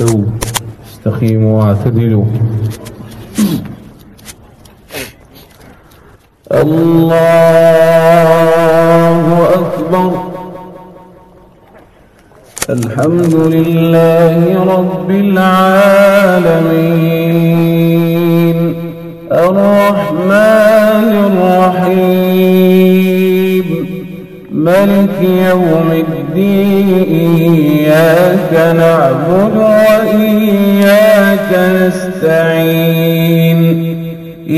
استووا استقيموا واعتدلوا. الله أكبر. الحمد لله رب العالمين.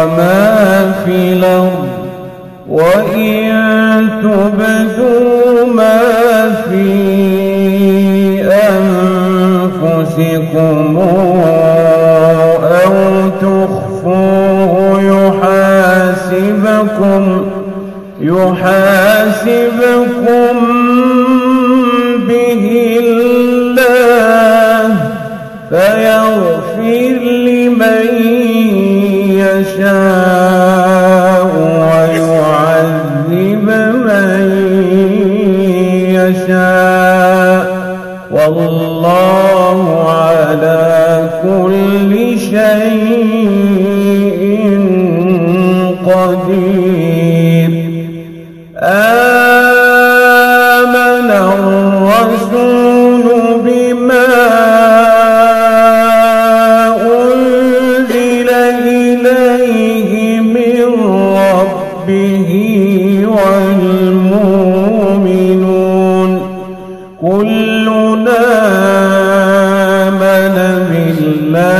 وما في الأرض وإن تبدوا ما في أنفسكم أو تخفوه يحاسبكم يحاسبكم به يشاء. والله على كل شيء قدير. آمن الرسول بما ما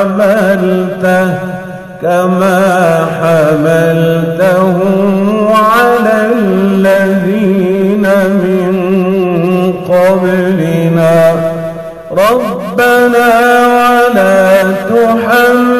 حملته كما حملته على الذين من قبلنا. ربنا ولا تحملنا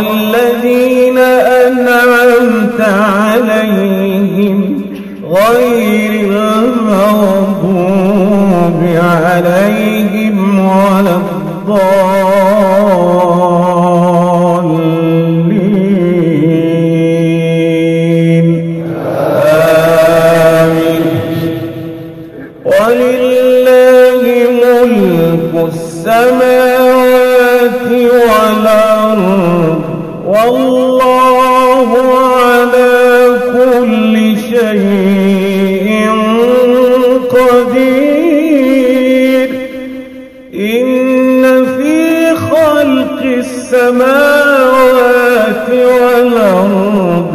الذين أنعمت عليهم غير المغضوب عليهم ولا الضالين. آمين. ولله ملك السماوات والأرض. والله على كل شيء قدير. إن في خلق السماوات والأرض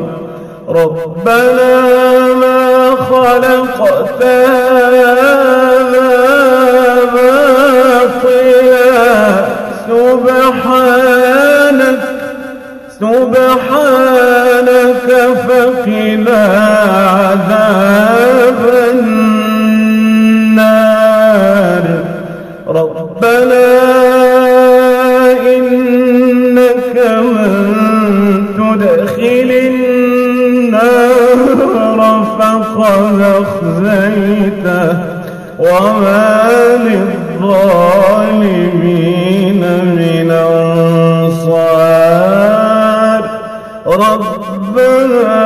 ربنا ما خلقت هذا باطلا. سبحانك سبحانك فقنا عذاب النار. ربنا إنك من تدخل النار. فقد أخزيته وما للظالمين من أنصار. ربنا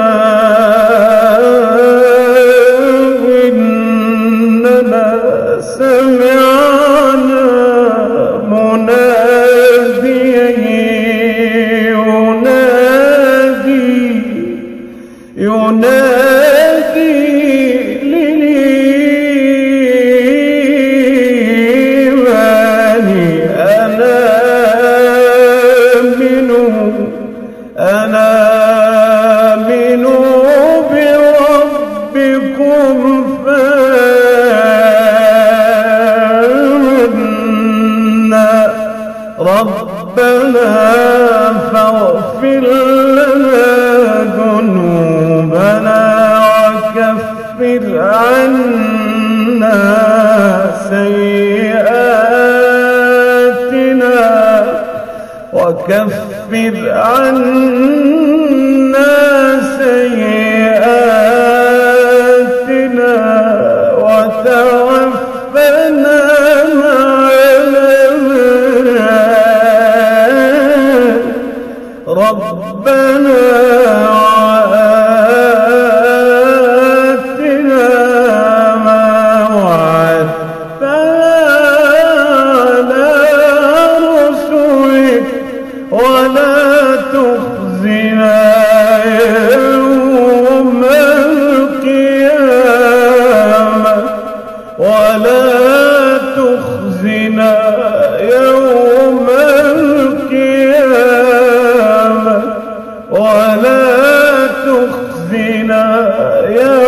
وكفر عنا سيئاتنا وتوفنا مع الأبرار. ربنا yeah,